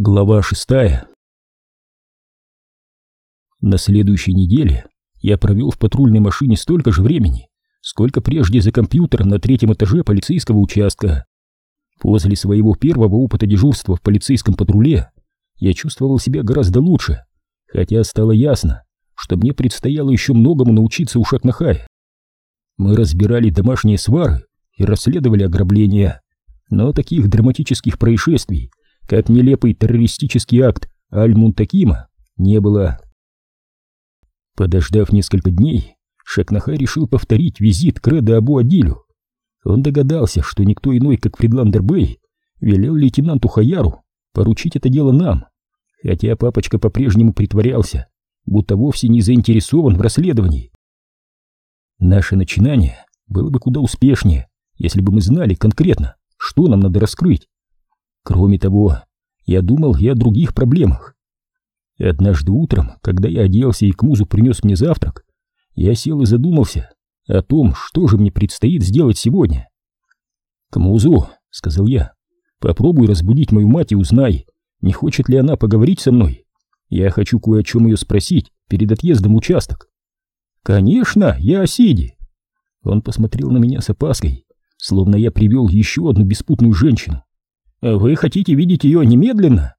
Глава шестая На следующей неделе я провел в патрульной машине столько же времени, сколько прежде за компьютером на третьем этаже полицейского участка. После своего первого опыта дежурства в полицейском патруле я чувствовал себя гораздо лучше, хотя стало ясно, что мне предстояло еще многому научиться у Шакнахая. Мы разбирали домашние свары и расследовали ограбления, но таких драматических происшествий, как нелепый террористический акт Аль-Мунтакима, не было. Подождав несколько дней, Шакнахай решил повторить визит к Реда Абу Адилю. Он догадался, что никто иной, как Фридландер Бэй, велел лейтенанту Хаяру поручить это дело нам, хотя папочка по-прежнему притворялся, будто вовсе не заинтересован в расследовании. Наше начинание было бы куда успешнее, если бы мы знали конкретно, что нам надо раскрыть. Кроме того, я думал и о других проблемах. Однажды утром, когда я оделся и к музу принес мне завтрак, я сел и задумался о том, что же мне предстоит сделать сегодня. «К музу», — сказал я, — «попробуй разбудить мою мать и узнай, не хочет ли она поговорить со мной. Я хочу кое о чем ее спросить перед отъездом участок». «Конечно, я о Сиде». Он посмотрел на меня с опаской, словно я привел еще одну беспутную женщину. Вы хотите видеть ее немедленно?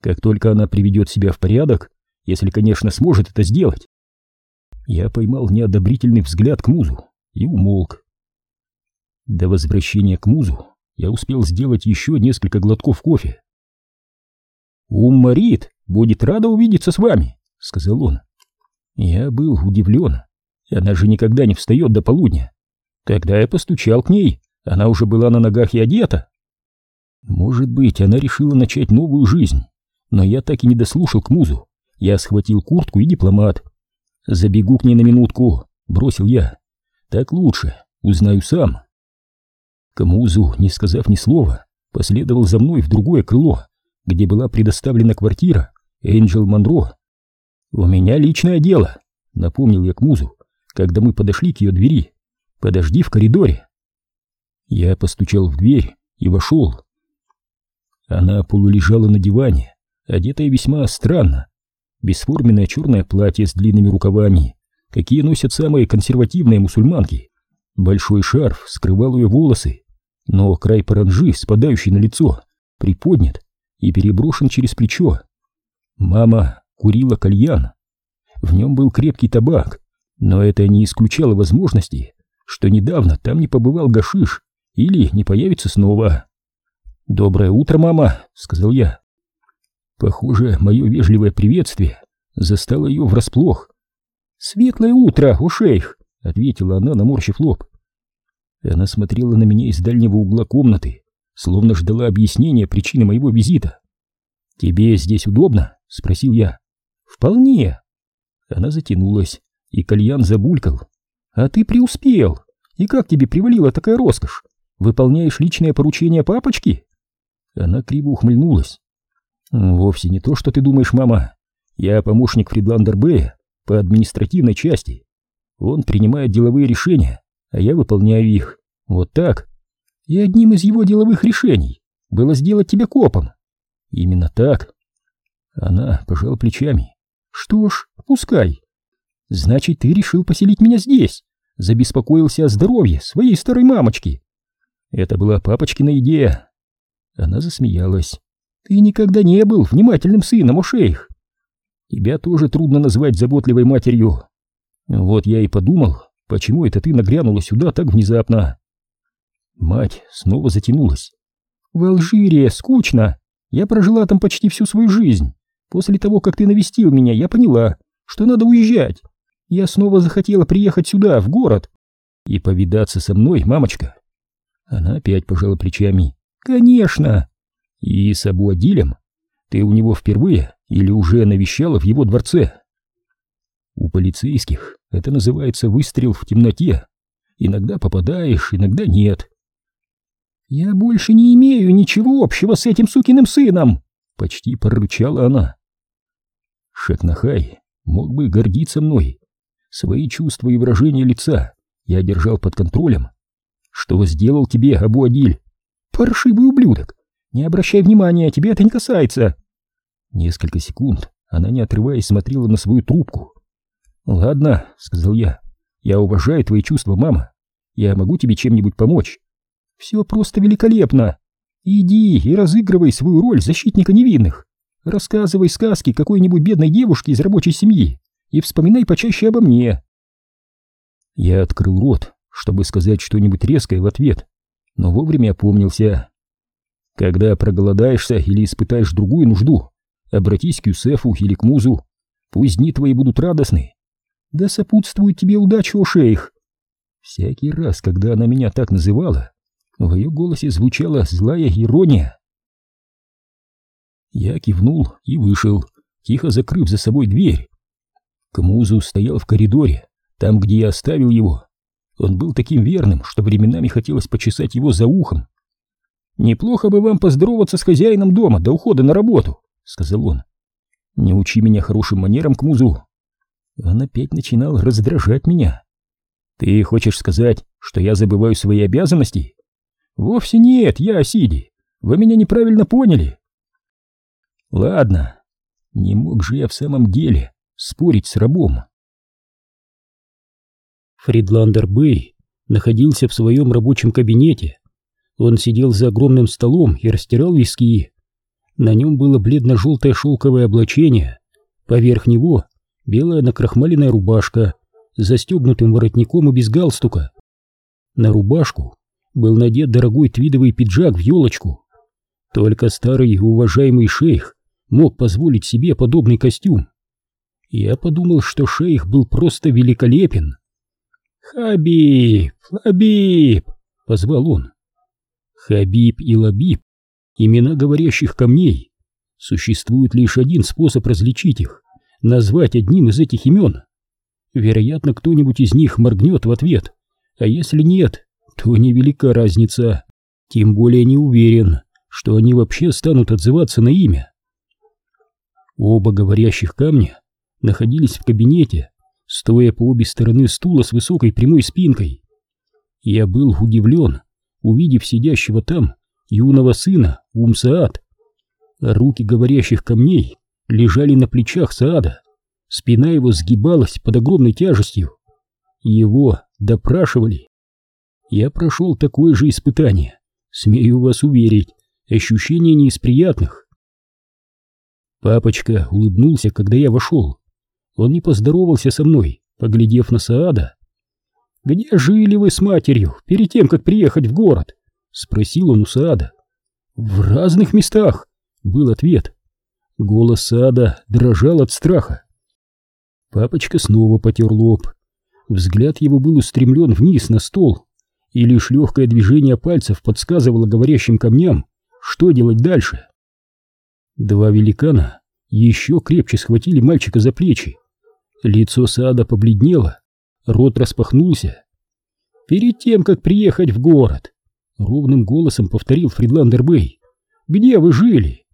Как только она приведет себя в порядок, если, конечно, сможет это сделать. Я поймал неодобрительный взгляд к музу и умолк. До возвращения к музу я успел сделать еще несколько глотков кофе. «Уммарит будет рада увидеться с вами», — сказал он. Я был удивлен. Она же никогда не встает до полудня. Когда я постучал к ней, она уже была на ногах и одета. Может быть, она решила начать новую жизнь, но я так и не дослушал к музу. Я схватил куртку и дипломат. «Забегу к ней на минутку», — бросил я. «Так лучше, узнаю сам». К музу, не сказав ни слова, последовал за мной в другое крыло, где была предоставлена квартира Энджел Монро. «У меня личное дело», — напомнил я к музу, когда мы подошли к ее двери. «Подожди в коридоре». Я постучал в дверь и вошел. Она полулежала на диване, одетая весьма странно. Бесформенное черное платье с длинными рукавами, какие носят самые консервативные мусульманки. Большой шарф скрывал ее волосы, но край паранжи, спадающий на лицо, приподнят и переброшен через плечо. Мама курила кальян. В нем был крепкий табак, но это не исключало возможности, что недавно там не побывал гашиш или не появится снова. «Доброе утро, мама», — сказал я. Похоже, мое вежливое приветствие застало ее врасплох. «Светлое утро, у шейх», — ответила она, наморщив лоб. Она смотрела на меня из дальнего угла комнаты, словно ждала объяснения причины моего визита. «Тебе здесь удобно?» — спросил я. «Вполне». Она затянулась, и кальян забулькал. «А ты преуспел! И как тебе привалила такая роскошь? Выполняешь личное поручение папочки?» Она криво ухмыльнулась. «Вовсе не то, что ты думаешь, мама. Я помощник Фридландер Бэя по административной части. Он принимает деловые решения, а я выполняю их. Вот так. И одним из его деловых решений было сделать тебя копом. Именно так. Она пожала плечами. Что ж, пускай. Значит, ты решил поселить меня здесь. Забеспокоился о здоровье своей старой мамочки. Это была папочкина идея. Она засмеялась. «Ты никогда не был внимательным сыном, Ошейх. Тебя тоже трудно назвать заботливой матерью. Вот я и подумал, почему это ты нагрянула сюда так внезапно?» Мать снова затянулась. «В Алжире скучно. Я прожила там почти всю свою жизнь. После того, как ты навестил меня, я поняла, что надо уезжать. Я снова захотела приехать сюда, в город, и повидаться со мной, мамочка». Она опять пожала плечами. Конечно. И с Абуадилем? Ты у него впервые или уже навещала в его дворце? У полицейских это называется выстрел в темноте. Иногда попадаешь, иногда нет. Я больше не имею ничего общего с этим сукиным сыном, почти прорычала она. Шекнахай мог бы гордиться мной. Свои чувства и выражения лица я держал под контролем. Что сделал тебе Абуадиль? Паршивый ублюдок! Не обращай внимания, тебе это не касается. Несколько секунд она, не отрываясь, смотрела на свою трубку. «Ладно», — сказал я, — «я уважаю твои чувства, мама. Я могу тебе чем-нибудь помочь?» «Все просто великолепно. Иди и разыгрывай свою роль защитника невинных. Рассказывай сказки какой-нибудь бедной девушке из рабочей семьи и вспоминай почаще обо мне». Я открыл рот, чтобы сказать что-нибудь резкое в ответ, но вовремя опомнился. Когда проголодаешься или испытаешь другую нужду, обратись к Юсефу или к Музу. Пусть дни твои будут радостны. Да сопутствует тебе удача, о шейх. Всякий раз, когда она меня так называла, в ее голосе звучала злая ирония. Я кивнул и вышел, тихо закрыв за собой дверь. Кмузу стоял в коридоре, там, где я оставил его. Он был таким верным, что временами хотелось почесать его за ухом. «Неплохо бы вам поздороваться с хозяином дома до ухода на работу», — сказал он. «Не учи меня хорошим манерам, Кмузу». Он опять начинал раздражать меня. «Ты хочешь сказать, что я забываю свои обязанности?» «Вовсе нет, я Осиди. Вы меня неправильно поняли». «Ладно, не мог же я в самом деле спорить с рабом». Фридландер Бэй находился в своем рабочем кабинете. Он сидел за огромным столом и растирал виски. На нем было бледно-желтое шелковое облачение, поверх него белая накрахмаленная рубашка с застегнутым воротником и без галстука. На рубашку был надет дорогой твидовый пиджак в елочку. Только старый и уважаемый шейх мог позволить себе подобный костюм. Я подумал, что шейх был просто великолепен. «Хабиб! Хабиб!» — позвал он. Хабиб и Лабиб — имена говорящих камней. Существует лишь один способ различить их — назвать одним из этих имен. Вероятно, кто-нибудь из них моргнет в ответ, а если нет, то невелика разница. Тем более не уверен, что они вообще станут отзываться на имя. Оба говорящих камня находились в кабинете, стоя по обе стороны стула с высокой прямой спинкой. Я был удивлен, увидев сидящего там юного сына Умсаат. Руки говорящих камней лежали на плечах Саада, спина его сгибалась под огромной тяжестью. Его допрашивали. Я прошел такое же испытание, смею вас уверить, ощущение не из приятных. Папочка улыбнулся, когда я вошел. Он не поздоровался со мной, поглядев на Саада. «Где жили вы с матерью перед тем, как приехать в город?» — спросил он у Саада. «В разных местах», — был ответ. Голос Саада дрожал от страха. Папочка снова потер лоб. Взгляд его был устремлен вниз на стол, и лишь легкое движение пальцев подсказывало говорящим камням, что делать дальше. Два великана еще крепче схватили мальчика за плечи. Лицо Сада побледнело, рот распахнулся. «Перед тем, как приехать в город», — ровным голосом повторил Фридландер Бэй, — «где вы жили?»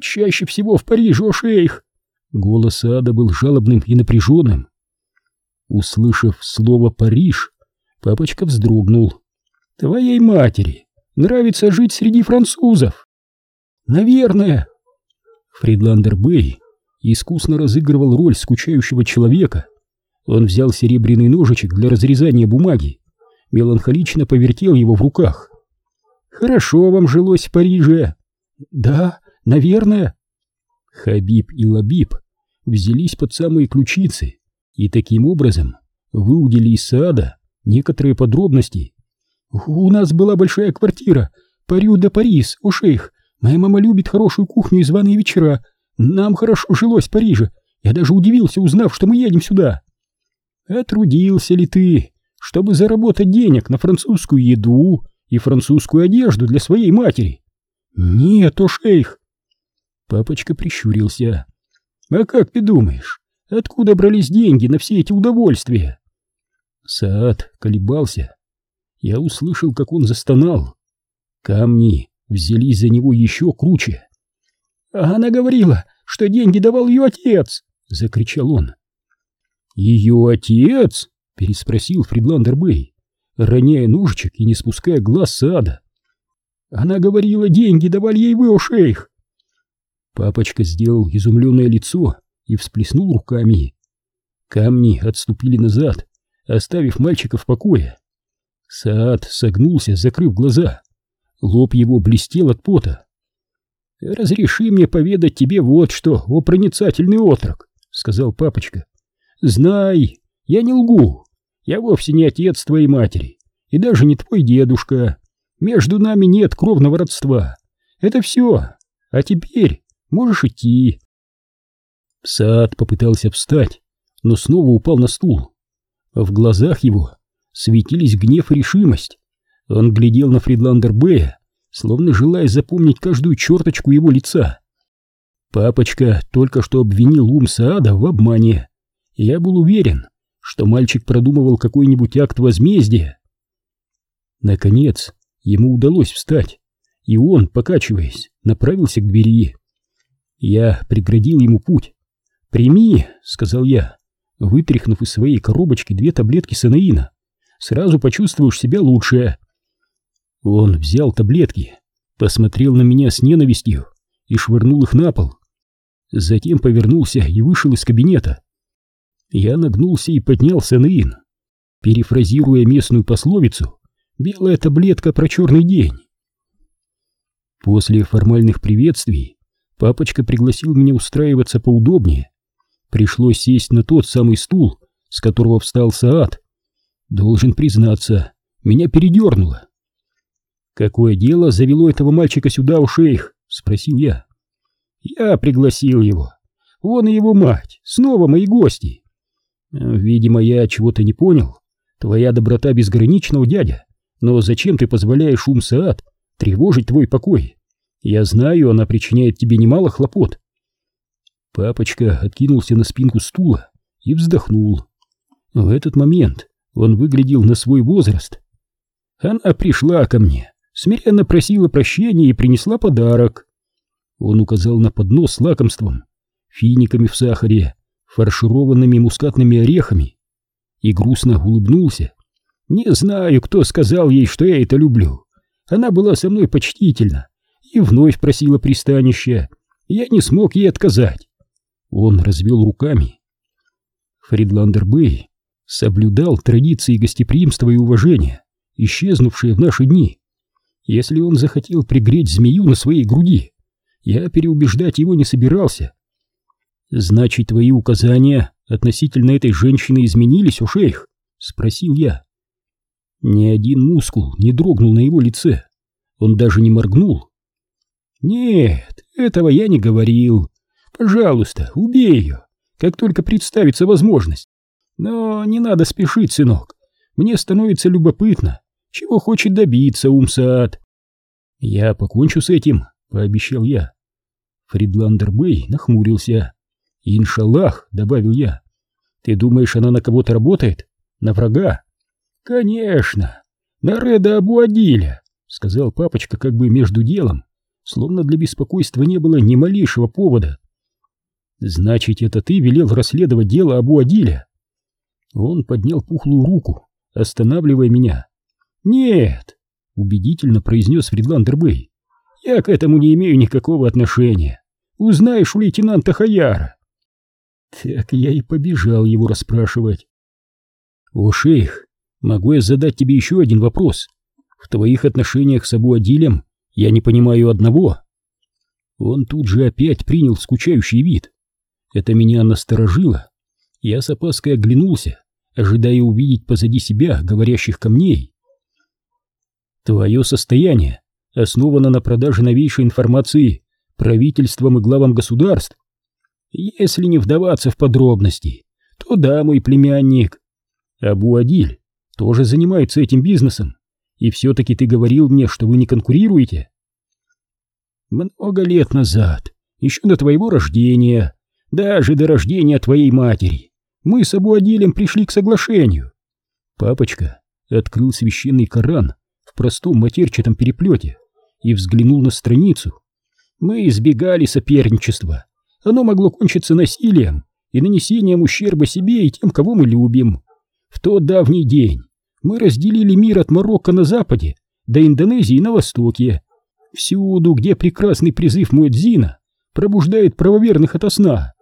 «Чаще всего в Париже, о шейх!» Голос Сада был жалобным и напряженным. Услышав слово «Париж», папочка вздрогнул. «Твоей матери нравится жить среди французов?» «Наверное». Фридландер Бэй искусно разыгрывал роль скучающего человека. Он взял серебряный ножичек для разрезания бумаги, меланхолично повертел его в руках. «Хорошо вам жилось в Париже?» «Да, наверное». Хабиб и Лабиб взялись под самые ключицы и таким образом выудили из сада некоторые подробности. «У нас была большая квартира, Парю де Парис, у шейх. Моя мама любит хорошую кухню и званые вечера. Нам хорошо жилось в Париже. Я даже удивился, узнав, что мы едем сюда. А трудился ли ты, чтобы заработать денег на французскую еду и французскую одежду для своей матери? Нет, о шейх. Папочка прищурился. А как ты думаешь, откуда брались деньги на все эти удовольствия? Саад колебался. Я услышал, как он застонал. Камни взялись за него еще круче. Она говорила, что деньги давал ее отец, закричал он. Ее отец? переспросил Фридландер Бэй, роняя ножичек и не спуская глаз с ада. Она говорила, деньги давали ей вы, о шейх. Папочка сделал изумленное лицо и всплеснул руками. Камни отступили назад, оставив мальчика в покое. Саад согнулся, закрыв глаза. Лоб его блестел от пота. «Разреши мне поведать тебе вот что, о проницательный отрок», — сказал папочка. «Знай, я не лгу. Я вовсе не отец твоей матери, и даже не твой дедушка. Между нами нет кровного родства. Это все. А теперь можешь идти». Саад попытался встать, но снова упал на стул. В глазах его светились гнев и решимость. Он глядел на Фридландер Бэя, словно желая запомнить каждую черточку его лица. Папочка только что обвинил ум Саада в обмане. Я был уверен, что мальчик продумывал какой-нибудь акт возмездия. Наконец, ему удалось встать, и он, покачиваясь, направился к двери. Я преградил ему путь. «Прими», — сказал я, вытряхнув из своей коробочки две таблетки санаина. «Сразу почувствуешь себя лучше». Он взял таблетки, посмотрел на меня с ненавистью и швырнул их на пол. Затем повернулся и вышел из кабинета. Я нагнулся и поднял санаин, перефразируя местную пословицу «белая таблетка про черный день». После формальных приветствий папочка пригласил меня устраиваться поудобнее. Пришлось сесть на тот самый стул, с которого встал Саад. Должен признаться, меня передернуло. «Какое дело завело этого мальчика сюда, у шейх?» — спросил я. «Я пригласил его. Он и его мать, снова мои гости. Видимо, я чего-то не понял. Твоя доброта безгранична, у дядя. Но зачем ты позволяешь ум Саад тревожить твой покой? Я знаю, она причиняет тебе немало хлопот». Папочка откинулся на спинку стула и вздохнул. В этот момент он выглядел на свой возраст. Она пришла ко мне, смиренно просила прощения и принесла подарок. Он указал на поднос с лакомством, финиками в сахаре, фаршированными мускатными орехами, и грустно улыбнулся. Не знаю, кто сказал ей, что я это люблю. Она была со мной почтительна и вновь просила пристанища. Я не смог ей отказать. Он развел руками. Фридландер Бэй соблюдал традиции гостеприимства и уважения, исчезнувшие в наши дни. Если он захотел пригреть змею на своей груди, я переубеждать его не собирался. Значит, твои указания относительно этой женщины изменились, у шейх? Спросил я. Ни один мускул не дрогнул на его лице. Он даже не моргнул. Нет, этого я не говорил. Пожалуйста, убей ее, как только представится возможность. Но не надо спешить, сынок. Мне становится любопытно, чего хочет добиться Умсаат. Я покончу с этим, пообещал я. Фридландер Бэй нахмурился. «Иншаллах», — добавил я. «Ты думаешь, она на кого-то работает? На врага?» «Конечно! На Реда Абуадиля», — сказал папочка как бы между делом, словно для беспокойства не было ни малейшего повода. «Значит, это ты велел расследовать дело Абуадиля?» Он поднял пухлую руку, останавливая меня. «Нет!» — убедительно произнес Фридландер Бэй. «Я к этому не имею никакого отношения. Узнаешь у лейтенанта Хаяра». Так я и побежал его расспрашивать. «О, шейх, могу я задать тебе еще один вопрос? В твоих отношениях с Абу Адилем я не понимаю одного». Он тут же опять принял скучающий вид. Это меня насторожило. Я с опаской оглянулся, ожидая увидеть позади себя говорящих камней. Твое состояние основано на продаже новейшей информации правительством и главам государств. Если не вдаваться в подробности, то да, мой племянник. Абу Адиль тоже занимается этим бизнесом, и все-таки ты говорил мне, что вы не конкурируете. Много лет назад, еще до твоего рождения, даже до рождения твоей матери, мы с Абу Адилем пришли к соглашению. Папочка открыл священный Коран в простом матерчатом переплете и взглянул на страницу. Мы избегали соперничества. Оно могло кончиться насилием и нанесением ущерба себе и тем, кого мы любим. В тот давний день мы разделили мир от Марокко на западе до Индонезии на востоке, Всюду, где прекрасный призыв Муэдзина пробуждает правоверных ото сна.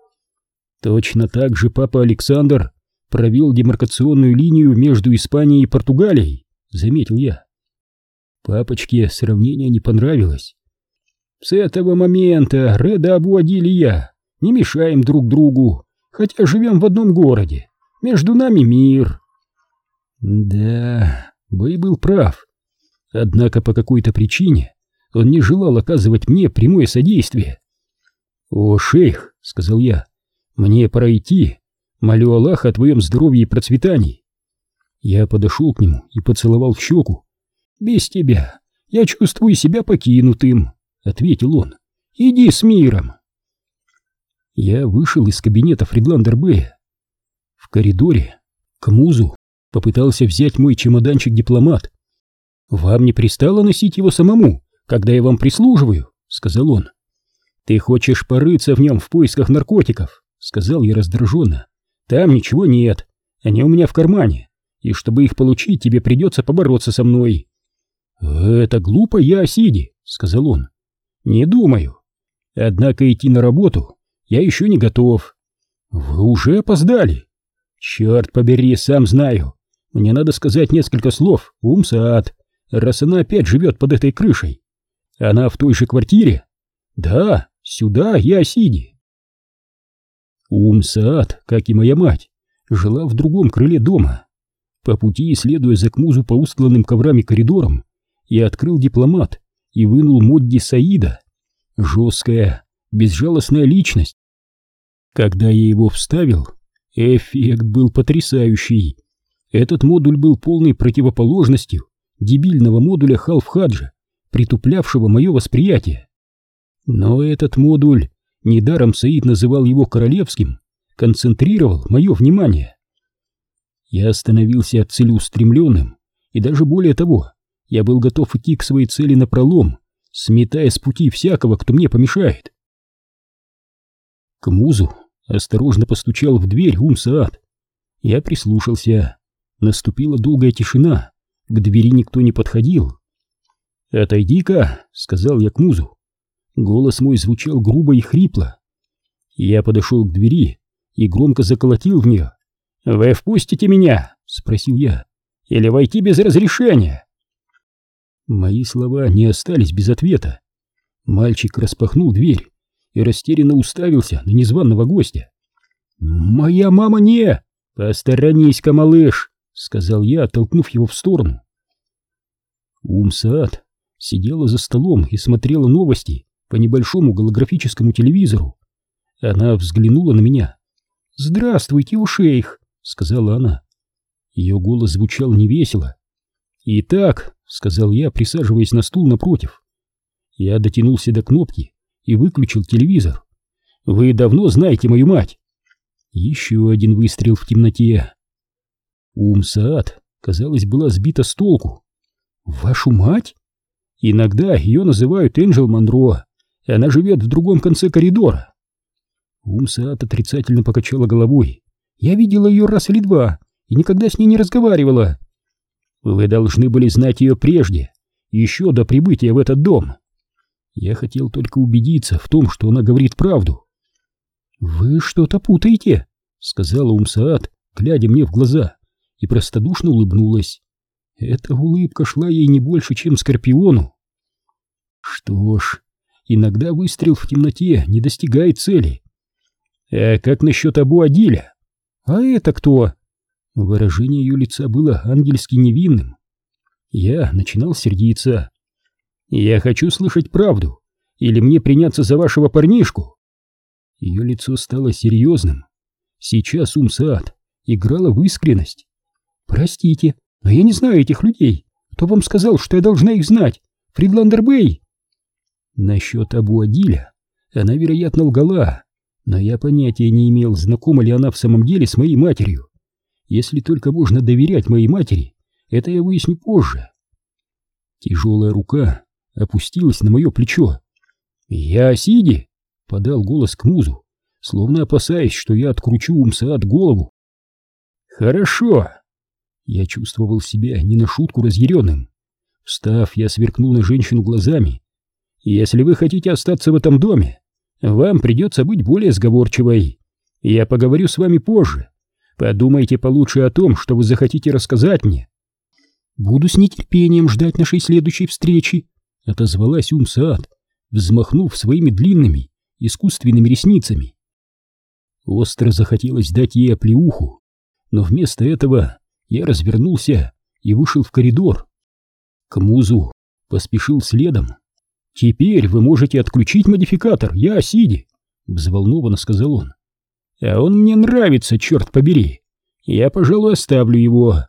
Точно так же папа Александр провел демаркационную линию между Испанией и Португалией, заметил я. Папочке сравнение не понравилось. С этого момента Реда обводили я, не мешаем друг другу, хотя живем в одном городе, между нами мир. Да, Бэй был прав. Однако по какой-то причине он не желал оказывать мне прямое содействие. «О, шейх», — сказал я, — «мне пора идти. Молю Аллаха о твоем здоровье и процветании». Я подошел к нему и поцеловал в щеку. «Без тебя я чувствую себя покинутым», — ответил он. «Иди с миром». Я вышел из кабинета Фридландер Бэя. В коридоре к музу попытался взять мой чемоданчик-дипломат. «Вам не пристало носить его самому, когда я вам прислуживаю», — сказал он. «Ты хочешь порыться в нем в поисках наркотиков», — сказал я раздраженно. «Там ничего нет, они у меня в кармане, и чтобы их получить, тебе придется побороться со мной». «Это глупо, я Сиди», — сказал он. «Не думаю. Однако идти на работу я еще не готов». «Вы уже опоздали?» «Черт побери, сам знаю. Мне надо сказать несколько слов, Умсаат, раз она опять живет под этой крышей. Она в той же квартире?» «Да, сюда, я Сиди». Умсаат, как и моя мать, жила в другом крыле дома. По пути, следуя за Кмузу по устланным коврами коридорам, я открыл дипломат и вынул Модди Саида. Жесткая, безжалостная личность. Когда я его вставил, эффект был потрясающий. Этот модуль был полной противоположностью дебильного модуля Халфхаджа, притуплявшего мое восприятие. Но этот модуль, недаром Саид называл его королевским, концентрировал мое внимание. Я становился целеустремленным, и даже более того, я был готов идти к своей цели напролом, сметая с пути всякого, кто мне помешает. К музу осторожно постучал в дверь Умсаад. Я прислушался. Наступила долгая тишина, к двери никто не подходил. «Отойди-ка», — сказал я к музу. Голос мой звучал грубо и хрипло. Я подошел к двери и громко заколотил в нее. «Вы впустите меня?» — спросил я. «Или войти без разрешения?» Мои слова не остались без ответа. Мальчик распахнул дверь и растерянно уставился на незваного гостя. «Моя мама не!» «Посторонись-ка, малыш!» — сказал я, оттолкнув его в сторону. Умсаат сидела за столом и смотрела новости по небольшому голографическому телевизору. Она взглянула на меня. «Здравствуйте, у шейх!» — сказала она. Ее голос звучал невесело. «Итак, — сказал я, присаживаясь на стул напротив. Я дотянулся до кнопки и выключил телевизор. «Вы давно знаете мою мать?» Еще один выстрел в темноте. Умсаат, казалось, была сбита с толку. «Вашу мать?» «Иногда ее называют Энджел Монро. Она живет в другом конце коридора». Умсаат отрицательно покачала головой. «Я видела ее раз или два и никогда с ней не разговаривала. Вы должны были знать ее прежде, еще до прибытия в этот дом. Я хотел только убедиться в том, что она говорит правду. «Вы что-то путаете», — сказала Умсаат, глядя мне в глаза, и простодушно улыбнулась. Эта улыбка шла ей не больше, чем скорпиону. Что ж, иногда выстрел в темноте не достигает цели. А как насчет Абу Адиля? А это кто? Выражение ее лица было ангельски невинным. Я начинал сердиться. «Я хочу слышать правду, или мне приняться за вашего парнишку?» Ее лицо стало серьезным. Сейчас Умсаат играла в искренность. «Простите, но я не знаю этих людей. Кто вам сказал, что я должна их знать? Фридландер Бэй?» Насчет Абу Адиля она, вероятно, лгала, но я понятия не имел, знакома ли она в самом деле с моей матерью. Если только можно доверять моей матери, это я выясню позже. Тяжелая рука опустилась на мое плечо. «Я Сиди!» — подал голос к музу, словно опасаясь, что я откручу умса от голову. «Хорошо!» Я чувствовал себя не на шутку разъяренным. Встав, я сверкнул на женщину глазами. Если вы хотите остаться в этом доме, вам придется быть более сговорчивой. Я поговорю с вами позже. Подумайте получше о том, что вы захотите рассказать мне. Буду с нетерпением ждать нашей следующей встречи, отозвалась Умсаат, взмахнув своими длинными искусственными ресницами. Остро захотелось дать ей оплеуху, но вместо этого я развернулся и вышел в коридор. К музу поспешил следом. «Теперь вы можете отключить модификатор, я Сиди», — взволнованно сказал он. «А он мне нравится, черт побери. Я, пожалуй, оставлю его.